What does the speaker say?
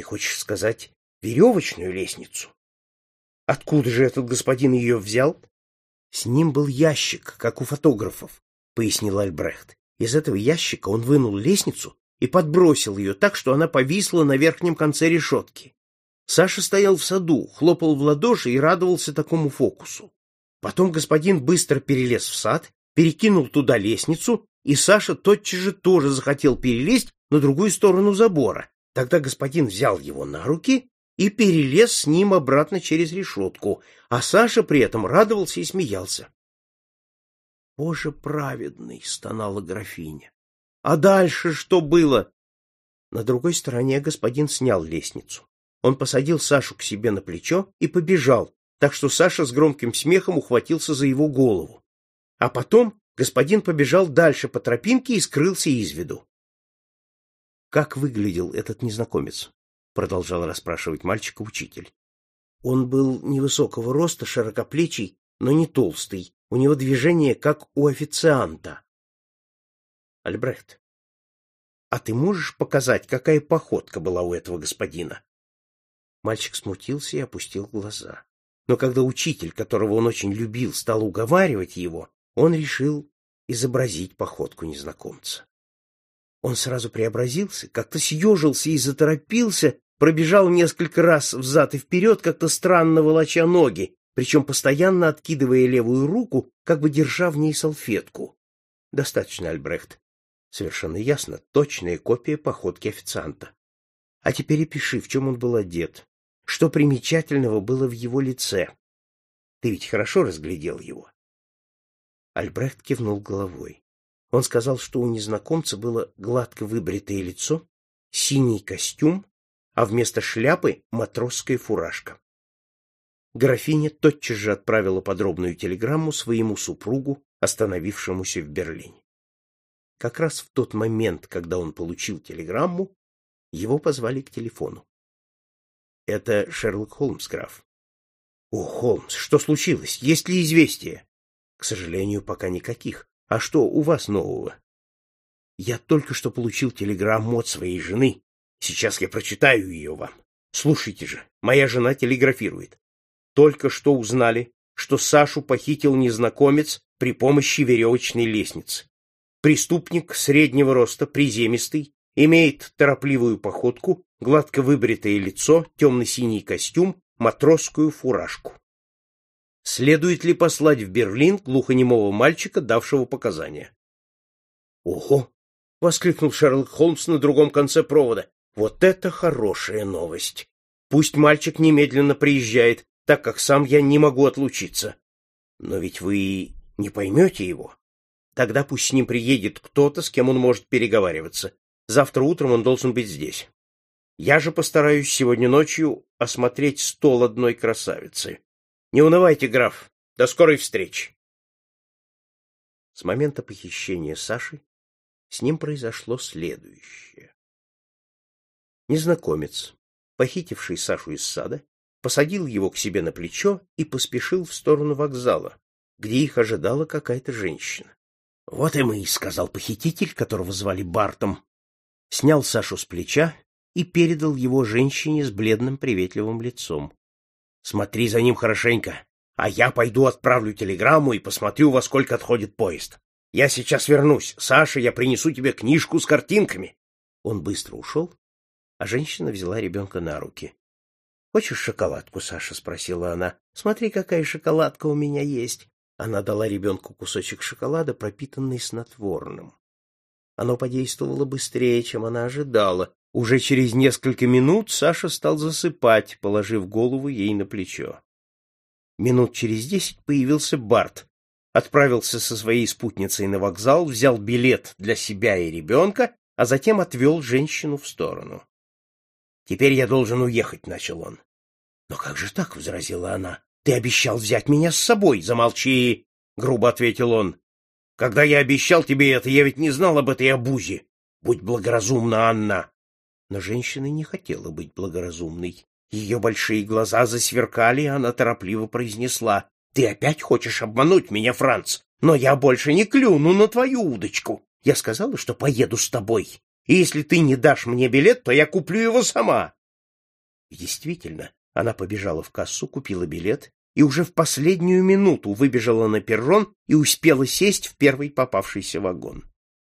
Ты хочешь сказать веревочную лестницу? Откуда же этот господин ее взял? С ним был ящик, как у фотографов, пояснил Альбрехт. Из этого ящика он вынул лестницу и подбросил ее так, что она повисла на верхнем конце решетки. Саша стоял в саду, хлопал в ладоши и радовался такому фокусу. Потом господин быстро перелез в сад, перекинул туда лестницу, и Саша тотчас же тоже захотел перелезть на другую сторону забора. Тогда господин взял его на руки и перелез с ним обратно через решетку, а Саша при этом радовался и смеялся. «Боже праведный!» — стонала графиня. «А дальше что было?» На другой стороне господин снял лестницу. Он посадил Сашу к себе на плечо и побежал, так что Саша с громким смехом ухватился за его голову. А потом господин побежал дальше по тропинке и скрылся из виду. «Как выглядел этот незнакомец?» — продолжал расспрашивать мальчика учитель. Он был невысокого роста, широкоплечий, но не толстый. У него движение, как у официанта. Альбрехт, а ты можешь показать, какая походка была у этого господина? Мальчик смутился и опустил глаза. Но когда учитель, которого он очень любил, стал уговаривать его, он решил изобразить походку незнакомца. Он сразу преобразился, как-то съежился и заторопился, пробежал несколько раз взад и вперед, как-то странно волоча ноги, причем постоянно откидывая левую руку, как бы держа в ней салфетку. Достаточно, Альбрехт. Совершенно ясно, точная копия походки официанта. А теперь и пиши, в чем он был одет. Что примечательного было в его лице? Ты ведь хорошо разглядел его. Альбрехт кивнул головой. Он сказал, что у незнакомца было гладко выбритое лицо, синий костюм, а вместо шляпы матросская фуражка. Графиня тотчас же отправила подробную телеграмму своему супругу, остановившемуся в Берлине. Как раз в тот момент, когда он получил телеграмму, его позвали к телефону. Это Шерлок Холмс, граф. О, Холмс, что случилось? Есть ли известия? К сожалению, пока никаких. А что у вас нового? Я только что получил телеграмму от своей жены. Сейчас я прочитаю ее вам. Слушайте же, моя жена телеграфирует. Только что узнали, что Сашу похитил незнакомец при помощи веревочной лестницы. Преступник среднего роста, приземистый, имеет торопливую походку, гладко выбритое лицо, темно-синий костюм, матросскую фуражку. Следует ли послать в Берлин глухонемого мальчика, давшего показания? — Ого! — воскликнул Шерлок Холмс на другом конце провода. — Вот это хорошая новость! Пусть мальчик немедленно приезжает, так как сам я не могу отлучиться. Но ведь вы не поймете его. Тогда пусть с ним приедет кто-то, с кем он может переговариваться. Завтра утром он должен быть здесь. Я же постараюсь сегодня ночью осмотреть стол одной красавицы. Не унывайте, граф. До скорой встречи. С момента похищения Саши с ним произошло следующее. Незнакомец, похитивший Сашу из сада, посадил его к себе на плечо и поспешил в сторону вокзала, где их ожидала какая-то женщина. — Вот и мы, — сказал похититель, которого звали Бартом, снял Сашу с плеча и передал его женщине с бледным приветливым лицом. — Смотри за ним хорошенько, а я пойду отправлю телеграмму и посмотрю, во сколько отходит поезд. Я сейчас вернусь. Саша, я принесу тебе книжку с картинками. Он быстро ушел, а женщина взяла ребенка на руки. — Хочешь шоколадку, Саша? — спросила она. — Смотри, какая шоколадка у меня есть. Она дала ребенку кусочек шоколада, пропитанный снотворным. Оно подействовало быстрее, чем она ожидала. Уже через несколько минут Саша стал засыпать, положив голову ей на плечо. Минут через десять появился Барт. Отправился со своей спутницей на вокзал, взял билет для себя и ребенка, а затем отвел женщину в сторону. Теперь я должен уехать, — начал он. — Но как же так? — возразила она. — Ты обещал взять меня с собой. Замолчи, — грубо ответил он. — Когда я обещал тебе это, я ведь не знал об этой обузе. Будь благоразумна, Анна. Но женщина не хотела быть благоразумной. Ее большие глаза засверкали, и она торопливо произнесла. — Ты опять хочешь обмануть меня, Франц? Но я больше не клюну на твою удочку. Я сказала, что поеду с тобой. И если ты не дашь мне билет, то я куплю его сама. Действительно, она побежала в кассу, купила билет и уже в последнюю минуту выбежала на перрон и успела сесть в первый попавшийся вагон.